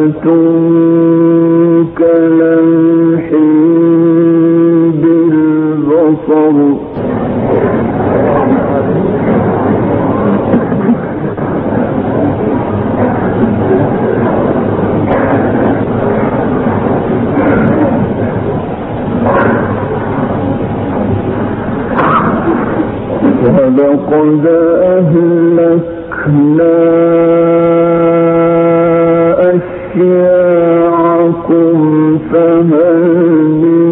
واحدة أشياعكم فهل من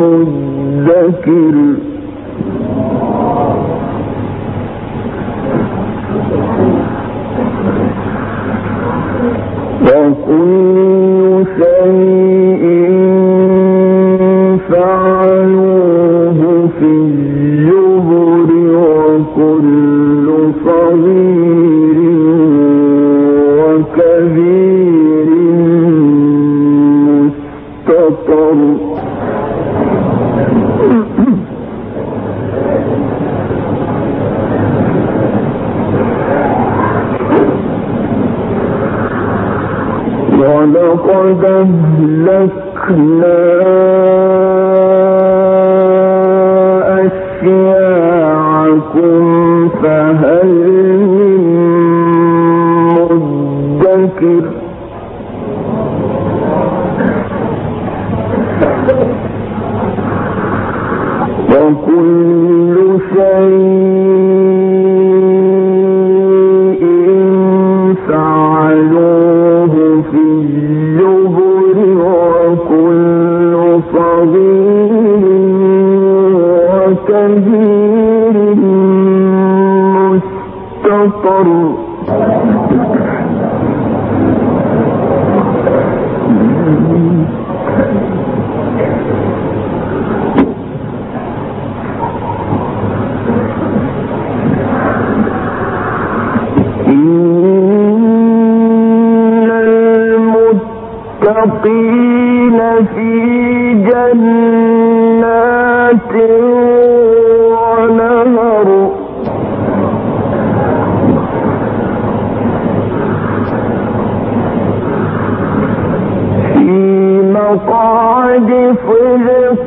مدكر وكل شيء فعلوه في الزبر وكل صغير وكبير أشياعكم فهل من وكل شيء وكبير مستطر. إن المتقين مقعد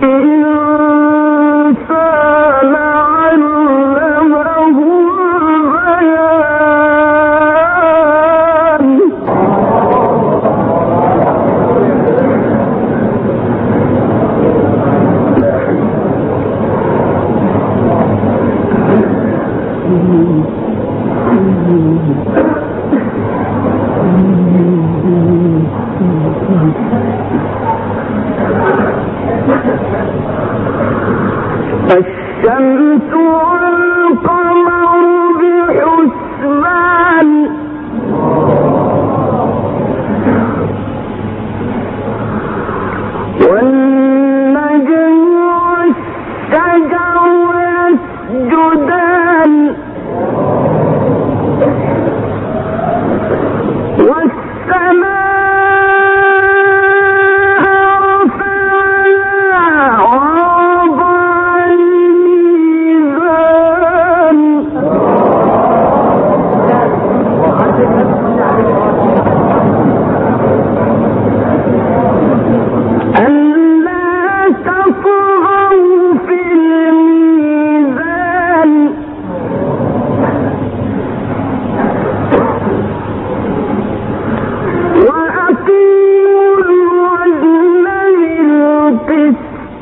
Mm-hmm. فالشمس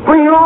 Bring it on